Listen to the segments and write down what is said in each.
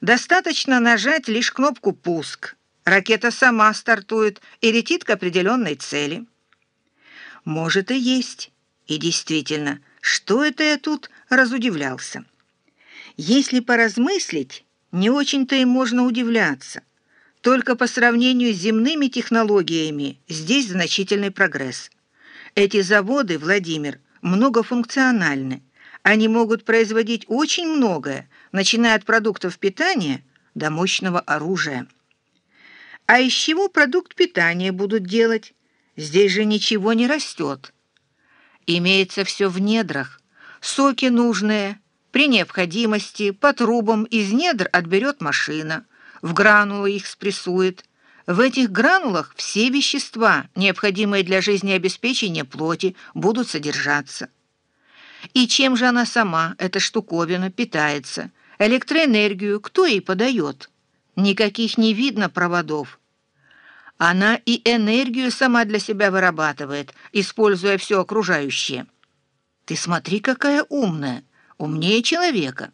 Достаточно нажать лишь кнопку «Пуск». Ракета сама стартует и летит к определенной цели. Может и есть. И действительно, что это я тут разудивлялся? Если поразмыслить, не очень-то и можно удивляться. Только по сравнению с земными технологиями здесь значительный прогресс. Эти заводы, Владимир, многофункциональны. Они могут производить очень многое, начиная от продуктов питания до мощного оружия. А из чего продукт питания будут делать? Здесь же ничего не растет. Имеется все в недрах. Соки нужные. При необходимости по трубам из недр отберет машина. В гранулы их спрессует. В этих гранулах все вещества, необходимые для жизнеобеспечения плоти, будут содержаться. И чем же она сама, эта штуковина, питается? Электроэнергию кто ей подает? Никаких не видно проводов. Она и энергию сама для себя вырабатывает, используя все окружающее. Ты смотри, какая умная, умнее человека.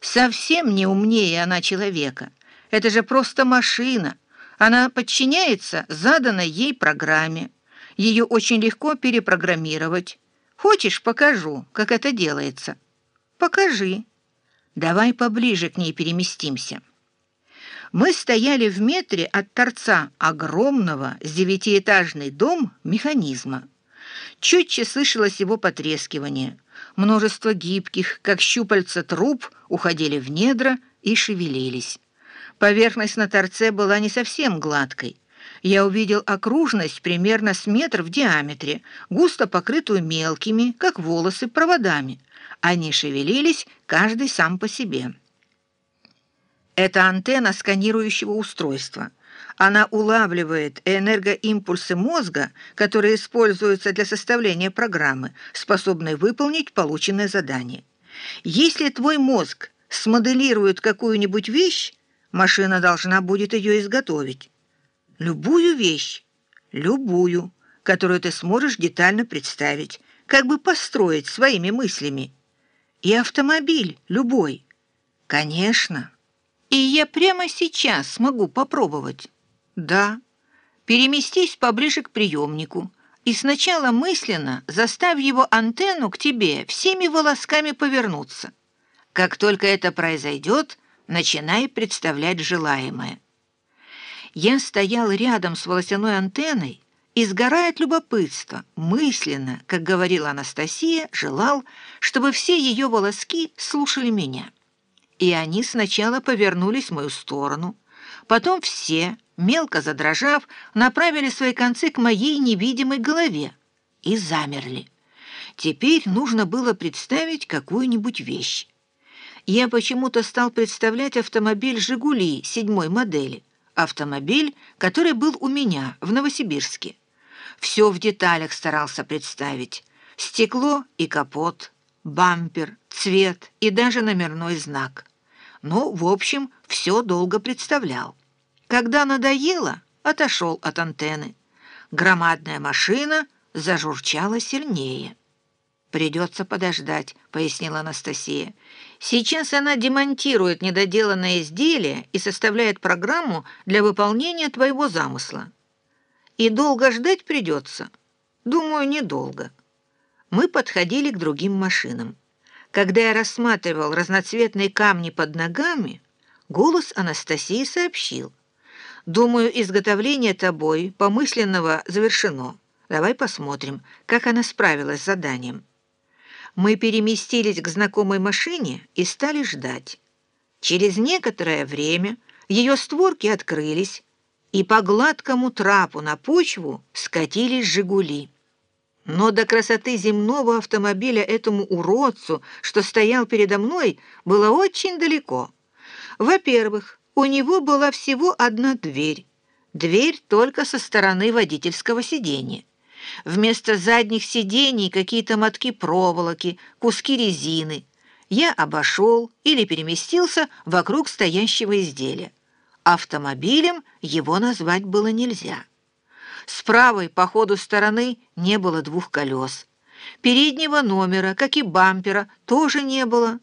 Совсем не умнее она человека. Это же просто машина. Она подчиняется заданной ей программе. Ее очень легко перепрограммировать. Хочешь, покажу, как это делается? Покажи. Давай поближе к ней переместимся. Мы стояли в метре от торца огромного с девятиэтажный дом механизма. Чутче слышалось его потрескивание. Множество гибких, как щупальца труб, уходили в недра и шевелились. Поверхность на торце была не совсем гладкой. Я увидел окружность примерно с метр в диаметре, густо покрытую мелкими, как волосы, проводами. Они шевелились, каждый сам по себе. Это антенна сканирующего устройства. Она улавливает энергоимпульсы мозга, которые используются для составления программы, способной выполнить полученное задание. Если твой мозг смоделирует какую-нибудь вещь, машина должна будет ее изготовить. Любую вещь, любую, которую ты сможешь детально представить, как бы построить своими мыслями. И автомобиль любой. Конечно. И я прямо сейчас смогу попробовать. Да. Переместись поближе к приемнику и сначала мысленно заставь его антенну к тебе всеми волосками повернуться. Как только это произойдет, начинай представлять желаемое. Я стоял рядом с волосяной антенной и, сгорая от любопытства, мысленно, как говорила Анастасия, желал, чтобы все ее волоски слушали меня и они сначала повернулись в мою сторону. Потом все, мелко задрожав, направили свои концы к моей невидимой голове и замерли. Теперь нужно было представить какую-нибудь вещь. Я почему-то стал представлять автомобиль «Жигули» седьмой модели, автомобиль, который был у меня в Новосибирске. Все в деталях старался представить. Стекло и капот, бампер, цвет и даже номерной знак. Ну, в общем, все долго представлял. Когда надоело, отошел от антенны. Громадная машина зажурчала сильнее. «Придется подождать», — пояснила Анастасия. «Сейчас она демонтирует недоделанное изделие и составляет программу для выполнения твоего замысла. И долго ждать придется? Думаю, недолго». Мы подходили к другим машинам. Когда я рассматривал разноцветные камни под ногами, голос Анастасии сообщил. «Думаю, изготовление тобой помысленного завершено. Давай посмотрим, как она справилась с заданием». Мы переместились к знакомой машине и стали ждать. Через некоторое время ее створки открылись, и по гладкому трапу на почву скатились «Жигули». Но до красоты земного автомобиля этому уродцу, что стоял передо мной, было очень далеко. Во-первых, у него была всего одна дверь. Дверь только со стороны водительского сиденья. Вместо задних сидений какие-то мотки проволоки, куски резины. Я обошел или переместился вокруг стоящего изделия. Автомобилем его назвать было нельзя. С правой по ходу стороны не было двух колес. Переднего номера, как и бампера, тоже не было.